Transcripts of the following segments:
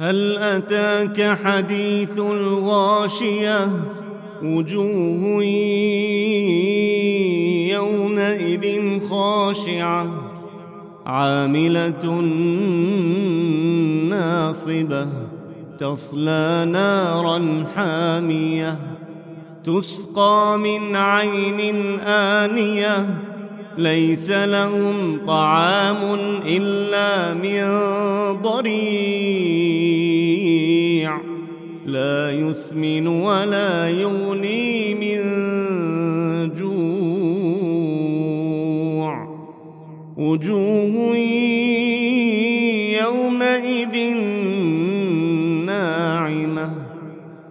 هل أتاك حديث الغاشية؟ وجوه يومئذ خاشعة. عاملة ناصبة. تصلى نارا حامية. تسقى من عين آنية. ليس لهم طعام إلا من ضريع. لا يسمن ولا يغني من جوع. وجوه يومئذ ناعمة.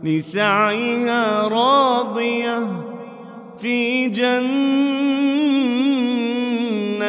لسعيها راضية. في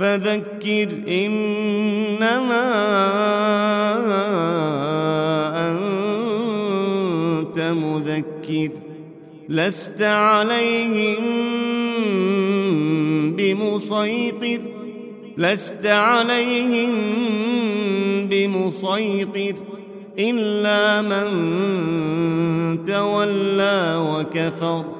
فذكر إنما أنت مذكر لست عليهم بمسيطر لست عليهم بمسيطر إلا من تولى وكفر.